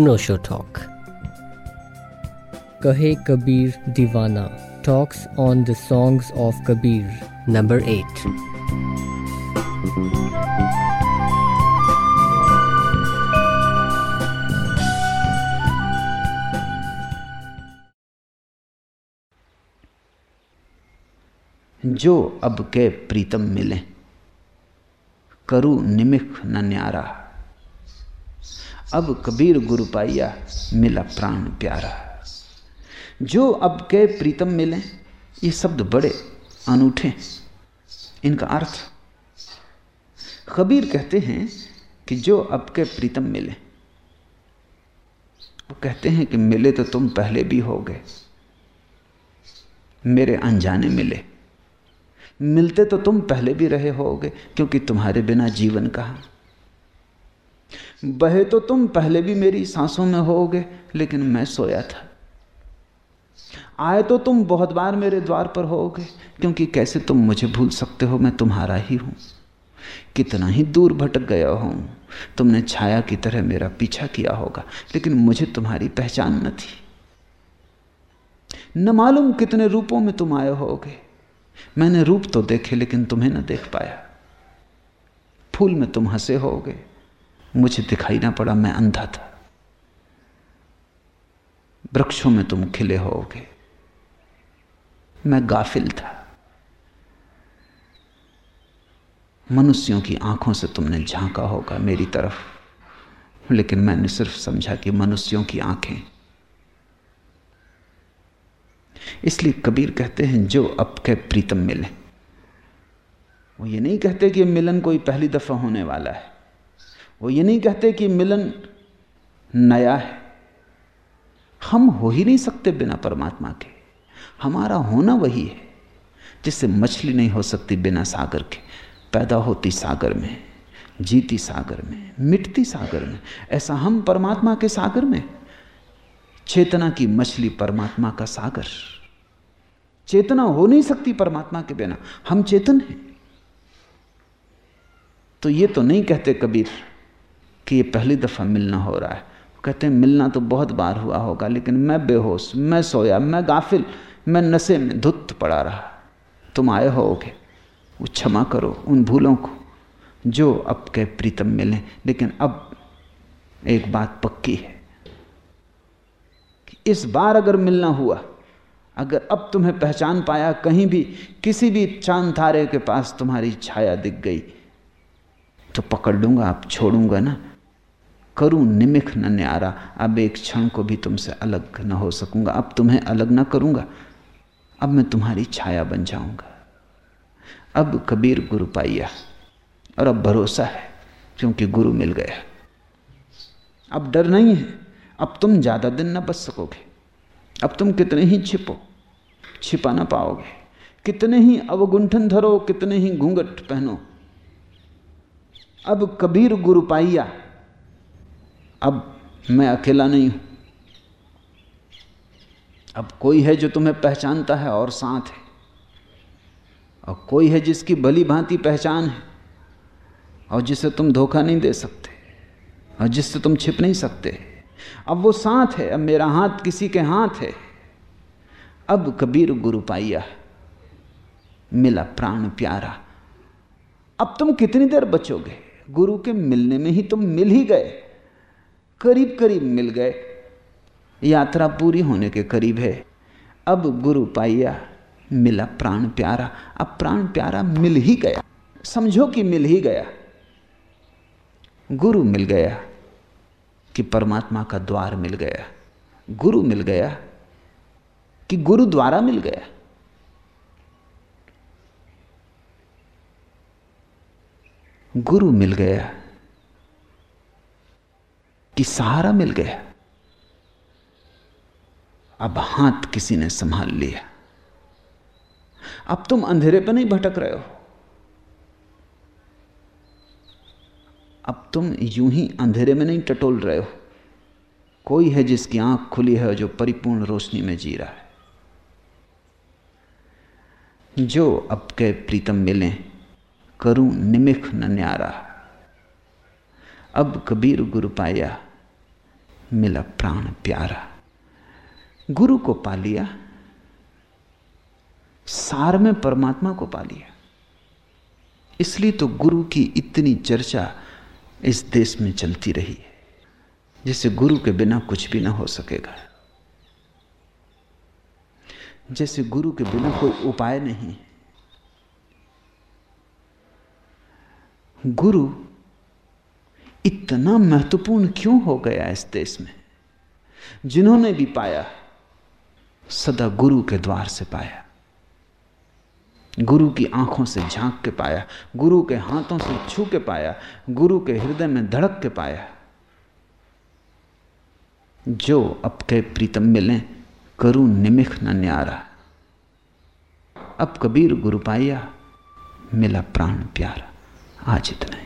नोशो talk कहे कबीर दीवाना talks on the songs of Kabir number eight जो अब के प्रीतम मिले करु निमिख न न्यारा। अब कबीर गुरु पाइया मिला प्राण प्यारा। जो अब के प्रीतम मिले, ये शब्द बड़े अनूठे इनका अर्थ, कबीर कहते हैं कि जो अब के प्रीतम मिले, वो कहते हैं कि मिले तो तुम पहले भी हो गए। मेरे अनजाने मिले। मिलते तो तुम पहले भी रहे होगे, क्योंकि तुम्हारे बिना जीवन कहा? बहे तो तुम पहले भी मेरी सांसों में होगे लेकिन मैं सोया था। आए तो तुम बहुत बार मेरे द्वार पर होगे क्योंकि कैसे तुम मुझे भूल सकते हो, मैं तुम्हारा ही हूँ। कितना ही दूर भटक गया हूँ, तुमने छाया की तरह मेरा पीछा किया होगा, लेकिन मुझे तुम्हारी पहचान न थी। न मालूम कितने रूपों में तुम आए होगे। मैंने रूप तो देखे, लेकिन तुम्हें न देख पाया। फूल में तुम हंसे होगे। मुझे दिखाई ना पड़ा, मैं अंधा था। वृक्षों में तुम खिले होगे। मैं गाफिल था। मनुष्यों की आँखों से तुमने झांका होगा मेरी तरफ़, लेकिन मैंने सिर्फ़ समझा कि मनुष्यों की आँखें। इसलिए कबीर कहते हैं, जो अब के प्रीतम मिले। वो ये नहीं कहते कि मिलन कोई पहली दफ़ा होने वाला है। वो ये नहीं कहते कि मिलन नया है। हम हो ही नहीं सकते बिना परमात्मा के। हमारा होना वही है, जिससे मछली नहीं हो सकती बिना सागर के। पैदा होती सागर में, जीती सागर में, मिटती सागर में। ऐसा हम परमात्मा के सागर में? चेतना की मछली परमात्मा का सागर। चेतना हो नहीं सकती परमात्मा के बिना। हम चेतन हैं। तो ये तो नहीं कहते कबीर कि ये पहली दफ़ा मिलना हो रहा है। कहते हैं, मिलना तो बहुत बार हुआ होगा, लेकिन मैं बेहोश, मैं सोया, मैं गाफिल, मैं नशे में धुत पड़ा रहा। तुम आए होगे, वो क्षमा करो उन भूलों को, जो अब के प्रीतम मिले। लेकिन अब एक बात पक्की है कि इस बार अगर मिलना हुआ, अगर अब तुम्हें पहचान पाया, कहीं भी, किसी भी चाँद तारे के पास तुम्हारी छाया दिख गई तो पकड़ लूँगा अब छोड़ूँगा ना। करूँ, निमिख न न्यारा। अब एक क्षण को भी तुमसे अलग न हो सकूँगा। अब तुम्हें अलग न करूँगा। अब मैं तुम्हारी छाया बन जाऊँगा। अब कबीर गुरु पाइया और अब भरोसा है, क्योंकि गुरु मिल गया। अब डर नहीं है। अब तुम ज़्यादा दिन न बच सकोगे। अब तुम कितने ही छिपो, छिपा ना पाओगे। कितने ही अवगुंठन धरो, कितने ही घूंघट पहनो। अब कबीर गुरु पाइया अब मैं अकेला नहीं हूँ। अब कोई है जो तुम्हें पहचानता है और साथ है। और कोई है जिसकी भली भांति पहचान है और जिसे तुम धोखा नहीं दे सकते और जिससे तुम छिप नहीं सकते। अब वो साथ है, अब मेरा हाथ किसी के हाथ है। अब कबीर गुरु पाइया, मिला प्राण प्यारा। अब तुम कितनी देर बचोगे? गुरु के मिलने में ही तुम मिल ही गए। करीब करीब मिल गए। यात्रा पूरी होने के करीब है। अब गुरु पाइया, मिला प्राण प्यारा। अब प्राण प्यारा मिल ही गया। समझो कि मिल ही गया। गुरु मिल गया कि परमात्मा का द्वार मिल गया। गुरु मिल गया कि गुरु द्वारा मिल गया। गुरु मिल गया कि सहारा मिल गया। अब हाथ किसी ने संभाल लिया। अब तुम अंधेरे पर नहीं भटक रहे हो। अब तुम यूँ ही अंधेरे में नहीं टटोल रहे हो। कोई है जिसकी आँख खुली है जो परिपूर्ण रोशनी में जी रहा है। जो अब के प्रीतम मिले करूँ निमिख न न्यारा अब कबीर गुरु पाया मिला प्राण प्यारा। गुरु को पा लिया, सार में परमात्मा को पा लिया। इसलिए तो गुरु की इतनी चर्चा इस देश में चलती रही है जैसे गुरु के बिना कुछ भी ना हो सकेगा। जैसे गुरु के बिना कोई उपाय नहीं गुरु इतना महत्वपूर्ण क्यों हो गया इस देश में? जिन्होंने भी पाया, सदा गुरु के द्वार से पाया। गुरु की आँखों से झाँक के पाया, गुरु के हाथों से छू के पाया, गुरु के हृदय में धड़क के पाया। जो अब के प्रीतम मिले, करु निमिख न न्यारा। अब कबीर गुरु पाया मिला प्राण प्यारा। आज इतना ही।